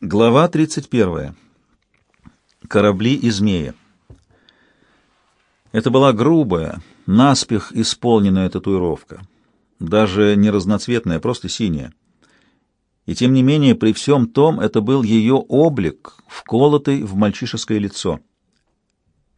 Глава 31. Корабли и змеи. Это была грубая, наспех исполненная татуировка. Даже не разноцветная, просто синяя. И тем не менее, при всем том, это был ее облик, вколотый в мальчишеское лицо.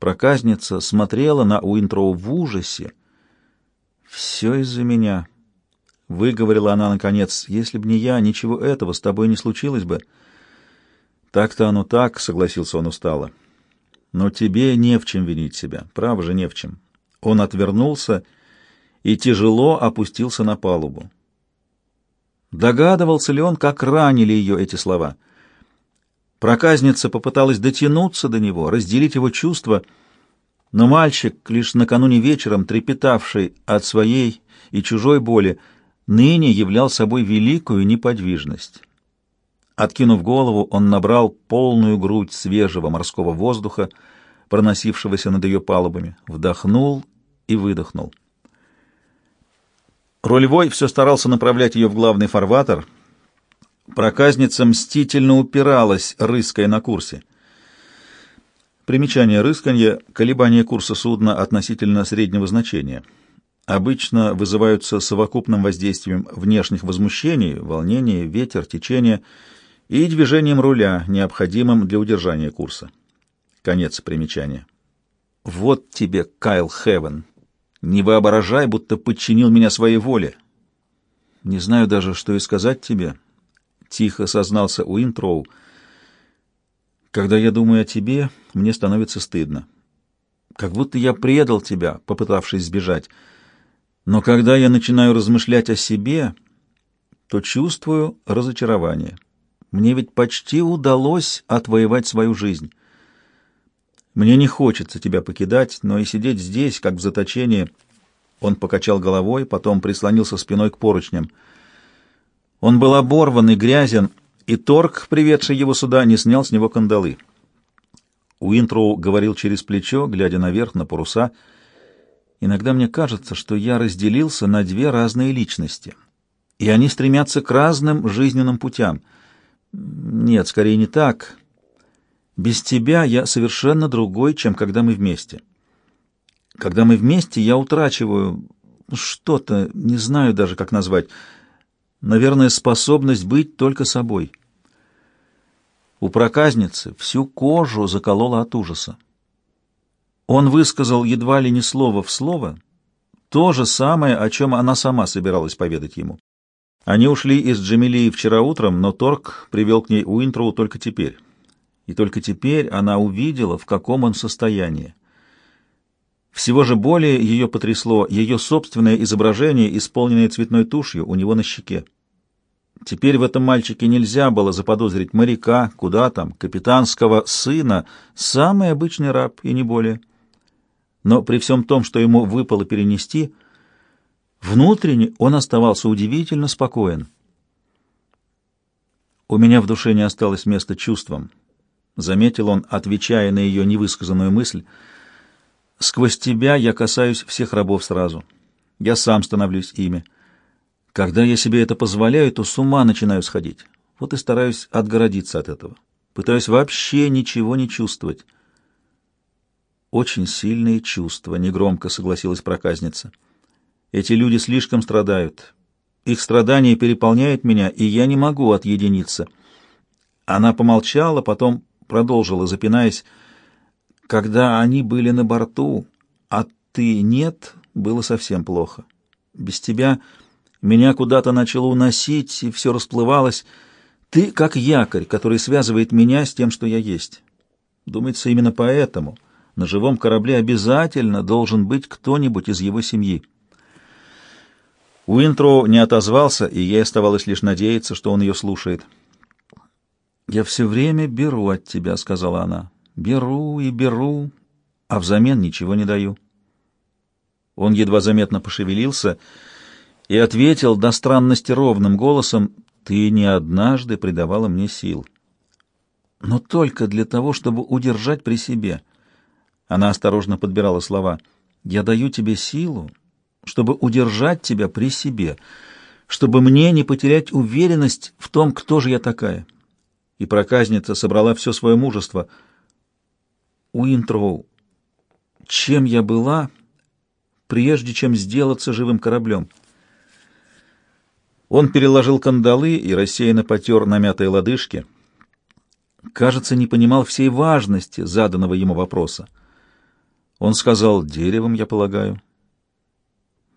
Проказница смотрела на Уинтроу в ужасе. «Все из-за меня», — выговорила она наконец. «Если б не я, ничего этого с тобой не случилось бы». Так-то оно так, согласился он устало. Но тебе не в чем винить себя, право же не в чем. Он отвернулся и тяжело опустился на палубу. Догадывался ли он, как ранили ее эти слова? Проказница попыталась дотянуться до него, разделить его чувства, но мальчик, лишь накануне вечером трепетавший от своей и чужой боли, ныне являл собой великую неподвижность. Откинув голову, он набрал полную грудь свежего морского воздуха, проносившегося над ее палубами, вдохнул и выдохнул. Рулевой все старался направлять ее в главный фарватер. Проказница мстительно упиралась, рыская на курсе. Примечание рысканья — колебания курса судна относительно среднего значения. Обычно вызываются совокупным воздействием внешних возмущений, волнения, ветер, течение — и движением руля, необходимым для удержания курса. Конец примечания. Вот тебе, Кайл Хевен. Не воображай, будто подчинил меня своей воле. Не знаю даже, что и сказать тебе, — тихо сознался Уинтроу. Когда я думаю о тебе, мне становится стыдно. Как будто я предал тебя, попытавшись сбежать. Но когда я начинаю размышлять о себе, то чувствую разочарование. Мне ведь почти удалось отвоевать свою жизнь. Мне не хочется тебя покидать, но и сидеть здесь, как в заточении. Он покачал головой, потом прислонился спиной к поручням. Он был оборван и грязен, и торг, приведший его сюда, не снял с него кандалы. Уинтроу говорил через плечо, глядя наверх на паруса. «Иногда мне кажется, что я разделился на две разные личности, и они стремятся к разным жизненным путям». Нет, скорее не так. Без тебя я совершенно другой, чем когда мы вместе. Когда мы вместе, я утрачиваю что-то, не знаю даже, как назвать. Наверное, способность быть только собой. У проказницы всю кожу заколола от ужаса. Он высказал едва ли не слово в слово то же самое, о чем она сама собиралась поведать ему. Они ушли из Джамилии вчера утром, но Торг привел к ней Уинтроу только теперь. И только теперь она увидела, в каком он состоянии. Всего же более ее потрясло ее собственное изображение, исполненное цветной тушью у него на щеке. Теперь в этом мальчике нельзя было заподозрить моряка, куда там, капитанского сына, самый обычный раб и не более. Но при всем том, что ему выпало перенести — Внутренне он оставался удивительно спокоен. «У меня в душе не осталось места чувствам», — заметил он, отвечая на ее невысказанную мысль. «Сквозь тебя я касаюсь всех рабов сразу. Я сам становлюсь ими. Когда я себе это позволяю, то с ума начинаю сходить. Вот и стараюсь отгородиться от этого. Пытаюсь вообще ничего не чувствовать». «Очень сильные чувства», — негромко согласилась проказница. «Я эти люди слишком страдают. Их страдания переполняют меня, и я не могу отъединиться. Она помолчала, потом продолжила, запинаясь. Когда они были на борту, а ты нет, было совсем плохо. Без тебя меня куда-то начало уносить, и все расплывалось. Ты как якорь, который связывает меня с тем, что я есть. Думается, именно поэтому на живом корабле обязательно должен быть кто-нибудь из его семьи. Уинтроу не отозвался, и ей оставалось лишь надеяться, что он ее слушает. «Я все время беру от тебя», — сказала она. «Беру и беру, а взамен ничего не даю». Он едва заметно пошевелился и ответил до странности ровным голосом, «Ты не однажды придавала мне сил». «Но только для того, чтобы удержать при себе». Она осторожно подбирала слова. «Я даю тебе силу, чтобы удержать тебя при себе, чтобы мне не потерять уверенность в том, кто же я такая. и проказница собрала все свое мужество. Уинтроу, чем я была, прежде чем сделаться живым кораблем? Он переложил кандалы и рассеянно потер намятые лодыжки. Кажется, не понимал всей важности заданного ему вопроса. Он сказал, деревом, я полагаю.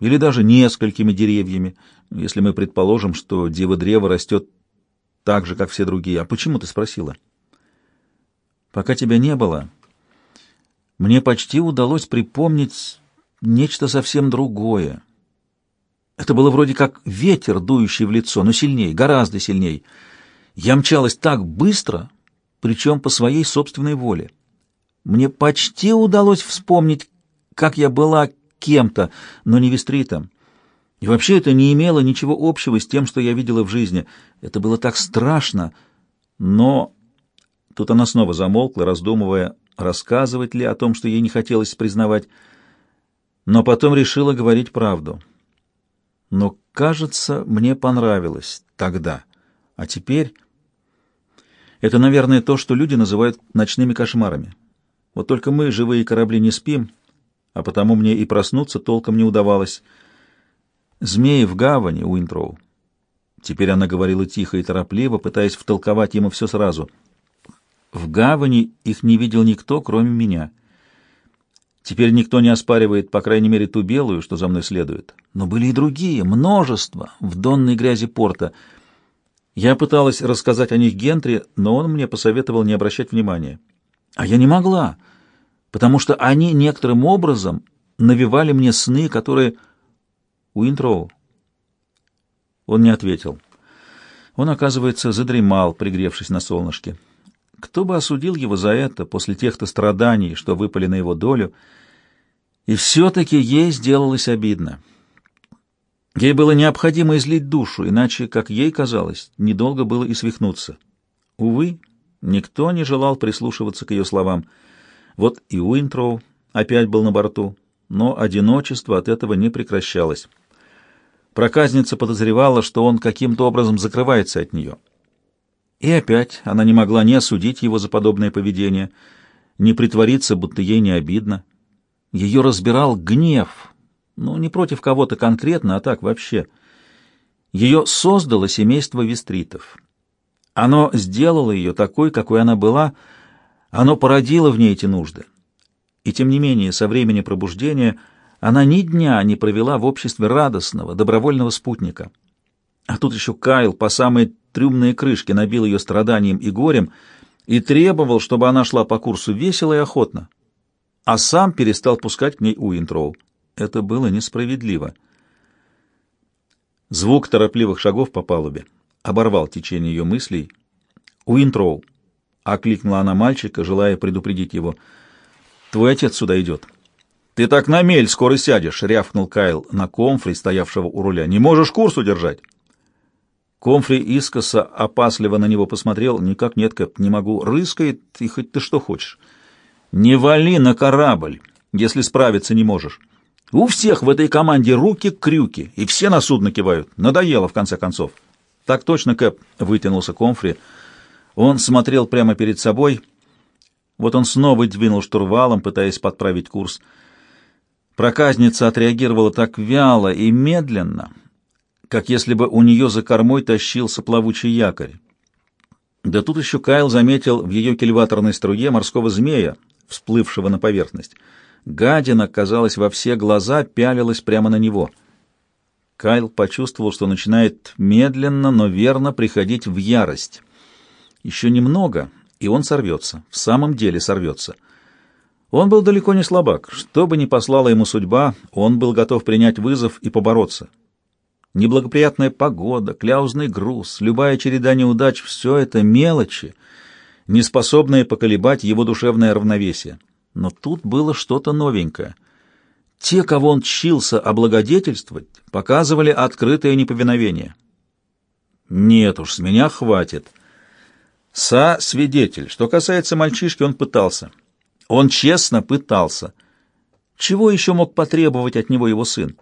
Или даже несколькими деревьями, если мы предположим, что дева-древо растет так же, как все другие. А почему ты спросила? Пока тебя не было, мне почти удалось припомнить нечто совсем другое. Это было вроде как ветер, дующий в лицо, но сильнее, гораздо сильнее. Я мчалась так быстро, причем по своей собственной воле. Мне почти удалось вспомнить, как я была кем-то, но не вестритом. И вообще это не имело ничего общего с тем, что я видела в жизни. Это было так страшно. Но... Тут она снова замолкла, раздумывая, рассказывать ли о том, что ей не хотелось признавать. Но потом решила говорить правду. Но, кажется, мне понравилось тогда. А теперь... Это, наверное, то, что люди называют ночными кошмарами. Вот только мы, живые корабли, не спим, а потому мне и проснуться толком не удавалось. Змеи в гавани, Уинтроу. Теперь она говорила тихо и торопливо, пытаясь втолковать ему все сразу. В гавани их не видел никто, кроме меня. Теперь никто не оспаривает, по крайней мере, ту белую, что за мной следует. Но были и другие, множество, в донной грязи порта. Я пыталась рассказать о них Гентри, но он мне посоветовал не обращать внимания. А я не могла, потому что они некоторым образом навевали мне сны, которые Уинтроу?» Он не ответил. Он, оказывается, задремал, пригревшись на солнышке. Кто бы осудил его за это после тех-то страданий, что выпали на его долю? И все-таки ей сделалось обидно. Ей было необходимо излить душу, иначе, как ей казалось, недолго было и свихнуться. Увы, никто не желал прислушиваться к ее словам. Вот и Уинтроу опять был на борту, но одиночество от этого не прекращалось. Проказница подозревала, что он каким-то образом закрывается от нее. И опять она не могла ни осудить его за подобное поведение, ни притвориться, будто ей не обидно. Ее разбирал гнев, ну, не против кого-то конкретно, а так вообще. Ее создало семейство вестритов. Оно сделало ее такой, какой она была, оно породило в ней эти нужды. И тем не менее, со времени пробуждения – она ни дня не провела в обществе радостного, добровольного спутника. А тут еще Кайл по самой трюмные крышки набил ее страданием и горем и требовал, чтобы она шла по курсу весело и охотно, а сам перестал пускать к ней Уинтроу. Это было несправедливо. Звук торопливых шагов по палубе оборвал течение ее мыслей. «Уинтроу!» — окликнула она мальчика, желая предупредить его. «Твой отец сюда идет». «Ты так на мель скоро сядешь», — рявкнул Кайл на Комфри, стоявшего у руля. «Не можешь курс удержать?» Комфри искоса опасливо на него посмотрел. «Никак нет, Кэп, не могу. Рыскает, и хоть ты что хочешь. Не вали на корабль, если справиться не можешь. У всех в этой команде руки-крюки, и все на судно кивают. Надоело, в конце концов». «Так точно, Кэп», — вытянулся Комфри. Он смотрел прямо перед собой. Вот он снова двинул штурвалом, пытаясь подправить курс — Проказница отреагировала так вяло и медленно, как если бы у нее за кормой тащился плавучий якорь. Да тут еще Кайл заметил в ее кильваторной струе морского змея, всплывшего на поверхность. Гадина, казалось, во все глаза пялилась прямо на него. Кайл почувствовал, что начинает медленно, но верно приходить в ярость. Еще немного, и он сорвется, в самом деле сорвется — он был далеко не слабак. Что бы ни послала ему судьба, он был готов принять вызов и побороться. Неблагоприятная погода, кляузный груз, любая череда неудач — все это мелочи, не способные поколебать его душевное равновесие. Но тут было что-то новенькое. Те, кого он чился облагодетельствовать, показывали открытое неповиновение. «Нет уж, с меня хватит». Са-свидетель. Что касается мальчишки, он пытался. Он честно пытался. Чего еще мог потребовать от него его сын?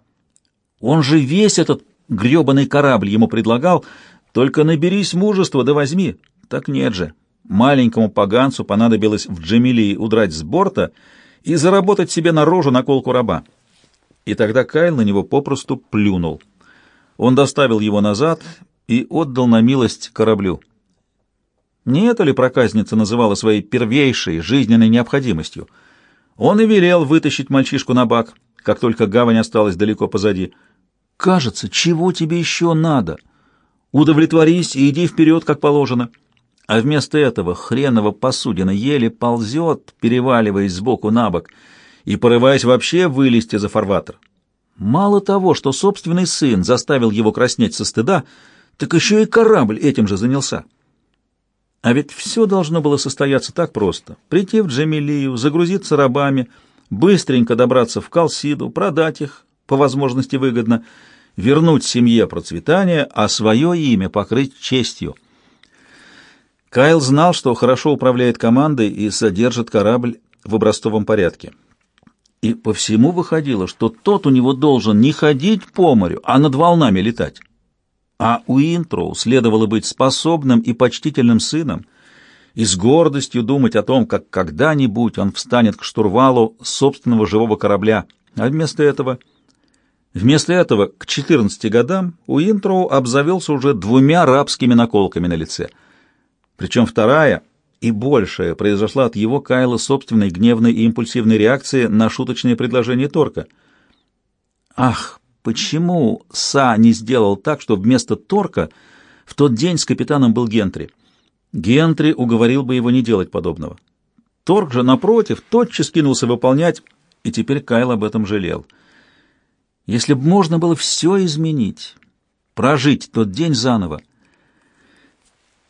Он же весь этот гребаный корабль ему предлагал, только наберись мужества да возьми. Так нет же. Маленькому поганцу понадобилось в Джамилии удрать с борта и заработать себе на рожу наколку раба. И тогда Кайл на него попросту плюнул. Он доставил его назад и отдал на милость кораблю. Не это ли проказница называла своей первейшей жизненной необходимостью? Он и велел вытащить мальчишку на бак, как только гавань осталась далеко позади. «Кажется, чего тебе еще надо? Удовлетворись и иди вперед, как положено». А вместо этого хреново посудина еле ползет, переваливаясь сбоку на бок, и порываясь вообще вылезти за фарватер. Мало того, что собственный сын заставил его краснеть со стыда, так еще и корабль этим же занялся. А ведь все должно было состояться так просто. Прийти в Джамилию, загрузиться рабами, быстренько добраться в Калсиду, продать их, по возможности выгодно, вернуть семье процветание, а свое имя покрыть честью. Кайл знал, что хорошо управляет командой и содержит корабль в образцовом порядке. И по всему выходило, что тот у него должен не ходить по морю, а над волнами летать. А у Интроу следовало быть способным и почтительным сыном, и с гордостью думать о том, как когда-нибудь он встанет к штурвалу собственного живого корабля. А вместо этого... Вместо этого к 14 годам у Интроу обзавелся уже двумя рабскими наколками на лице. Причем вторая и большая произошла от его Кайла собственной гневной и импульсивной реакции на шуточное предложение Торка. Ах, Почему Са не сделал так, что вместо Торка в тот день с капитаном был Гентри? Гентри уговорил бы его не делать подобного. Торг же, напротив, тотчас кинулся выполнять, и теперь Кайл об этом жалел. Если бы можно было все изменить, прожить тот день заново.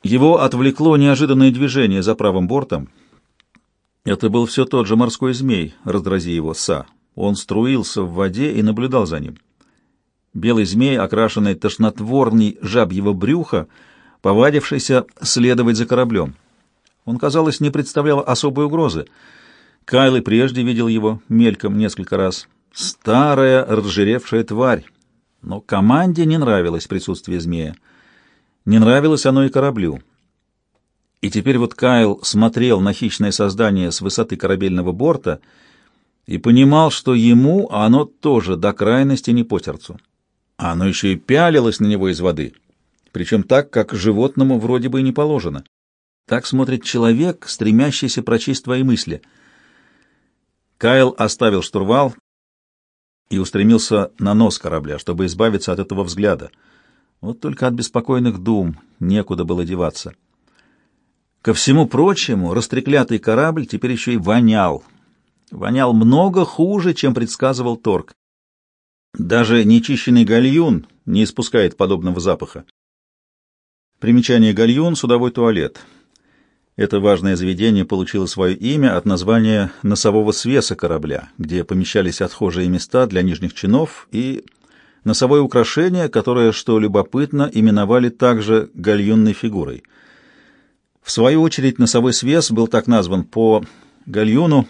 Его отвлекло неожиданное движение за правым бортом. Это был все тот же морской змей, раздрази его Са. Он струился в воде и наблюдал за ним. Белый змей, окрашенный тошнотворней жабьего брюха, повадившийся следовать за кораблем. Он, казалось, не представлял особой угрозы. Кайл и прежде видел его мельком несколько раз. Старая, разжиревшая тварь. Но команде не нравилось присутствие змея. Не нравилось оно и кораблю. И теперь вот Кайл смотрел на хищное создание с высоты корабельного борта и понимал, что ему оно тоже до крайности не по сердцу а оно еще и пялилось на него из воды, причем так, как животному вроде бы и не положено. Так смотрит человек, стремящийся прочесть твои мысли. Кайл оставил штурвал и устремился на нос корабля, чтобы избавиться от этого взгляда. Вот только от беспокойных дум некуда было деваться. Ко всему прочему, растреклятый корабль теперь еще и вонял. Вонял много хуже, чем предсказывал Торг. Даже нечищенный гальюн не испускает подобного запаха. Примечание гальюн — судовой туалет. Это важное заведение получило свое имя от названия носового свеса корабля, где помещались отхожие места для нижних чинов и носовое украшение, которое, что любопытно, именовали также гальюнной фигурой. В свою очередь носовой свес был так назван по гальюну,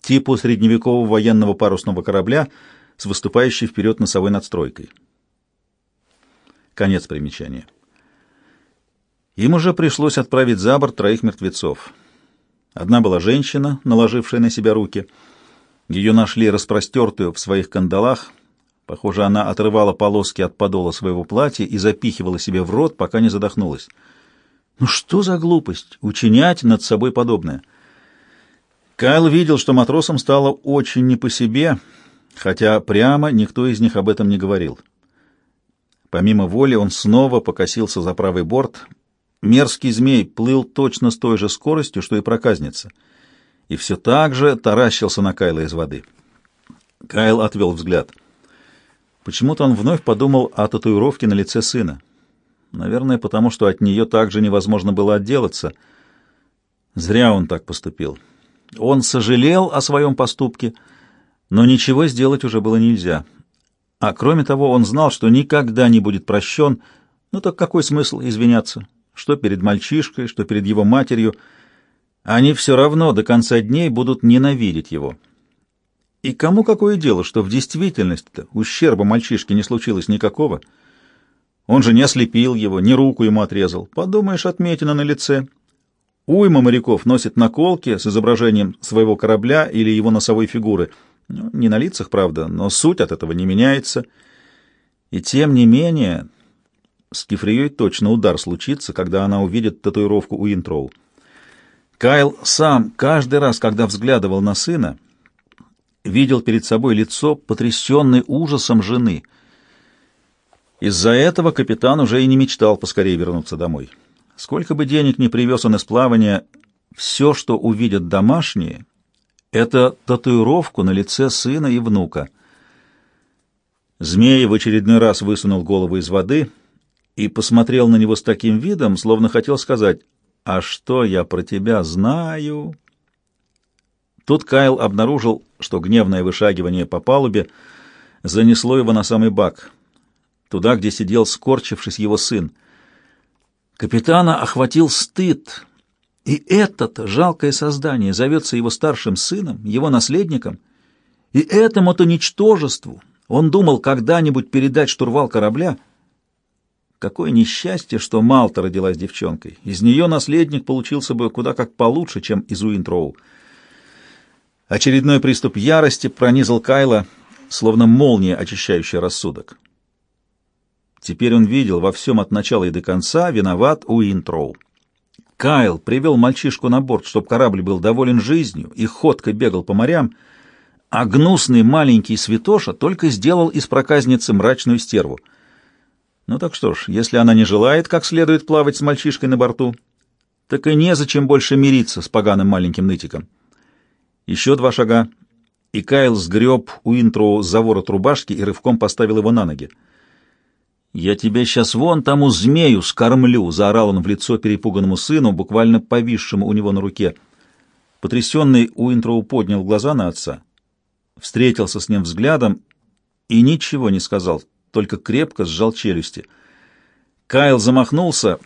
типу средневекового военного парусного корабля — с выступающей вперед носовой надстройкой. Конец примечания. Им уже пришлось отправить за борт троих мертвецов. Одна была женщина, наложившая на себя руки. Ее нашли распростертую в своих кандалах. Похоже, она отрывала полоски от подола своего платья и запихивала себе в рот, пока не задохнулась. Ну что за глупость учинять над собой подобное? Кайл видел, что матросам стало очень не по себе — хотя прямо никто из них об этом не говорил. Помимо воли он снова покосился за правый борт. Мерзкий змей плыл точно с той же скоростью, что и проказница, и все так же таращился на Кайла из воды. Кайл отвел взгляд. Почему-то он вновь подумал о татуировке на лице сына. Наверное, потому что от нее также невозможно было отделаться. Зря он так поступил. Он сожалел о своем поступке — но ничего сделать уже было нельзя. А кроме того, он знал, что никогда не будет прощен. Ну так какой смысл извиняться? Что перед мальчишкой, что перед его матерью. Они все равно до конца дней будут ненавидеть его. И кому какое дело, что в действительности-то ущерба мальчишке не случилось никакого? Он же не ослепил его, ни руку ему отрезал. Подумаешь, отметина на лице. Уйма моряков носит наколки с изображением своего корабля или его носовой фигуры. Ну, не на лицах, правда, но суть от этого не меняется. И тем не менее, с Кефрией точно удар случится, когда она увидит татуировку Уинтроу. Кайл сам каждый раз, когда взглядывал на сына, видел перед собой лицо, потрясенное ужасом жены. Из-за этого капитан уже и не мечтал поскорее вернуться домой. Сколько бы денег ни привез он из плавания, все, что увидят домашние, это татуировку на лице сына и внука. Змей в очередной раз высунул голову из воды и посмотрел на него с таким видом, словно хотел сказать «А что я про тебя знаю?» Тут Кайл обнаружил, что гневное вышагивание по палубе занесло его на самый бак, туда, где сидел, скорчившись, его сын. Капитана охватил стыд, и это-то жалкое создание зовется его старшим сыном, его наследником, и этому-то ничтожеству он думал когда-нибудь передать штурвал корабля. Какое несчастье, что Малта родилась девчонкой. Из нее наследник получился бы куда как получше, чем из Уинтроу. Очередной приступ ярости пронизал Кайла, словно молния, очищающая рассудок. Теперь он видел во всем от начала и до конца виноват Уинтроу. Кайл привел мальчишку на борт, чтобы корабль был доволен жизнью и ходко бегал по морям, а гнусный маленький святоша только сделал из проказницы мрачную стерву. Ну так что ж, если она не желает как следует плавать с мальчишкой на борту, так и незачем больше мириться с поганым маленьким нытиком. Еще два шага, и Кайл сгреб Уинтроу за ворот рубашки и рывком поставил его на ноги. «Я тебя сейчас вон тому змею скормлю!» — заорал он в лицо перепуганному сыну, буквально повисшему у него на руке. Потрясенный Уинтроу поднял глаза на отца, встретился с ним взглядом и ничего не сказал, только крепко сжал челюсти. Кайл замахнулся,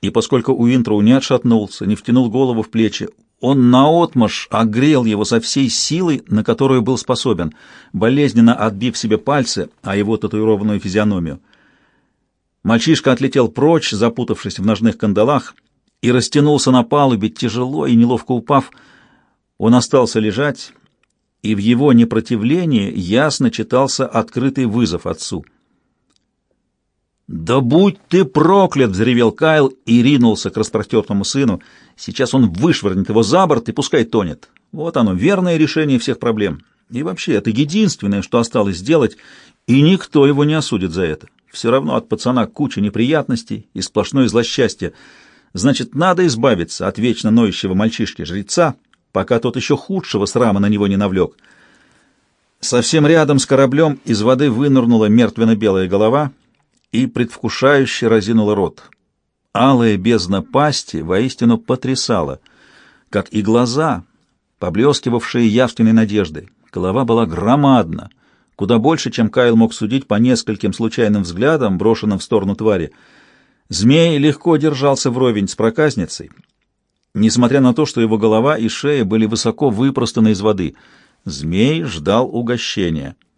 и поскольку Уинтроу не отшатнулся, не втянул голову в плечи, он наотмашь огрел его со всей силой, на которую был способен, болезненно отбив себе пальцы, а его татуированную физиономию. Мальчишка отлетел прочь, запутавшись в ножных кандалах, и растянулся на палубе, тяжело и неловко упав. Он остался лежать, и в его непротивлении ясно читался открытый вызов отцу — «Да будь ты проклят!» — взревел Кайл и ринулся к распростертому сыну. «Сейчас он вышвырнет его за борт и пускай тонет. Вот оно, верное решение всех проблем. И вообще, это единственное, что осталось сделать, и никто его не осудит за это. Все равно от пацана куча неприятностей и сплошное злосчастье. Значит, надо избавиться от вечно ноющего мальчишки-жреца, пока тот еще худшего срама на него не навлек». Совсем рядом с кораблем из воды вынырнула мертвенно-белая голова — и предвкушающе разинула рот. Алая бездна пасти воистину потрясала, как и глаза, поблескивавшие явственной надеждой. Голова была громадна, куда больше, чем Кайл мог судить по нескольким случайным взглядам, брошенным в сторону твари. Змей легко держался вровень с проказницей, несмотря на то, что его голова и шея были высоко выпростаны из воды. Змей ждал угощения —